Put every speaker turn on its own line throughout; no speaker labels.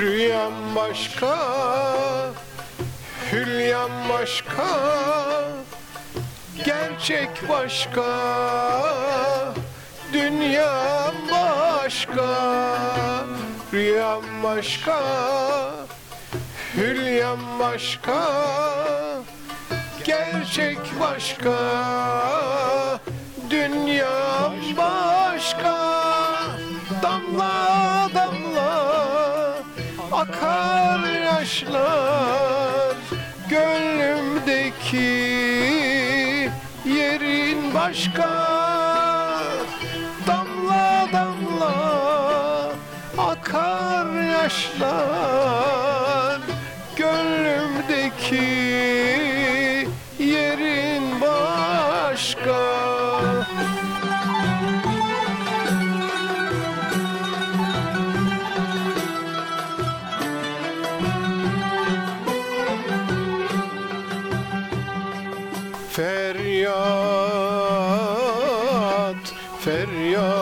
Rüyam başka Hülyam başka Gerçek başka Dünyam başka. Rüyam başka Hülyam başka Gerçek başka Dünyam Akar yaşlar Gönlümdeki Yerin başka. Damla damla Akar yaşlar Gönlümdeki Yerin başka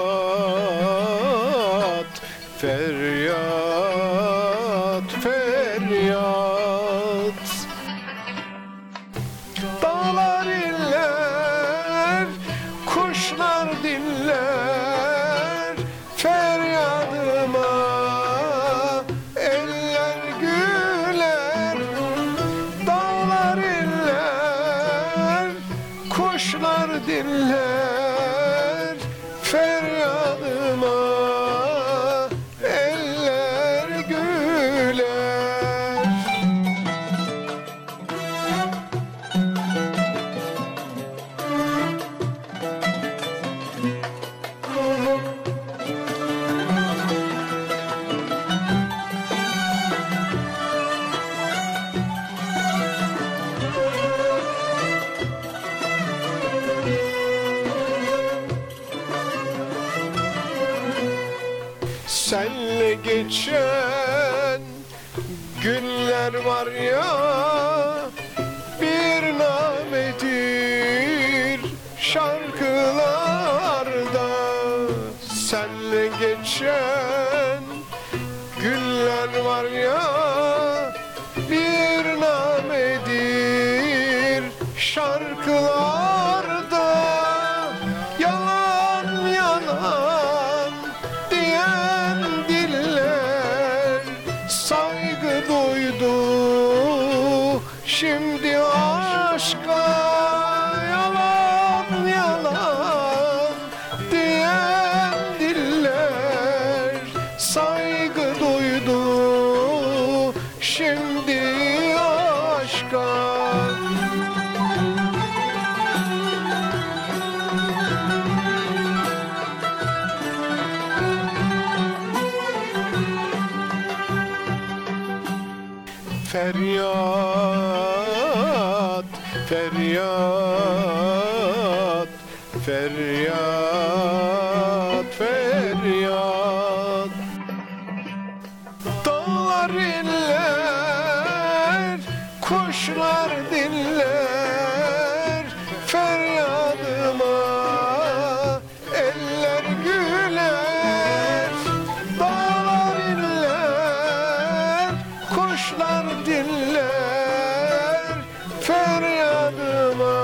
feryat, feryat, feryat. Dağlar iller, kuşlar diller, feryadıma eller güler. Dağlar iller, kuşlar diller, Senle geçen günler var ya Bir namedir şarkılarda. Senle geçen günler var ya Bir namedir şarkılarda Saygı duydu. Şimdi aşka feryat feryat feryat feryat. Dağlar iller kuşlar diller feryadıma dinler feryadıma